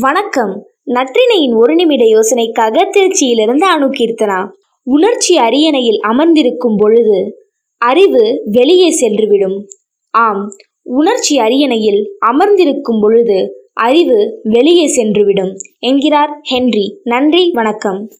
வணக்கம். நற்றினையின் ஒரு நிமிட யோசனைக்காக திருச்சியிலிருந்து அணு கீர்த்தனா உணர்ச்சி அரியணையில் அமர்ந்திருக்கும் பொழுது அறிவு வெளியே சென்றுவிடும். ஆம் உணர்ச்சி அரியணையில் அமர்ந்திருக்கும் பொழுது அறிவு வெளியே சென்றுவிடும் என்கிறார் ஹென்றி. நன்றி வணக்கம்.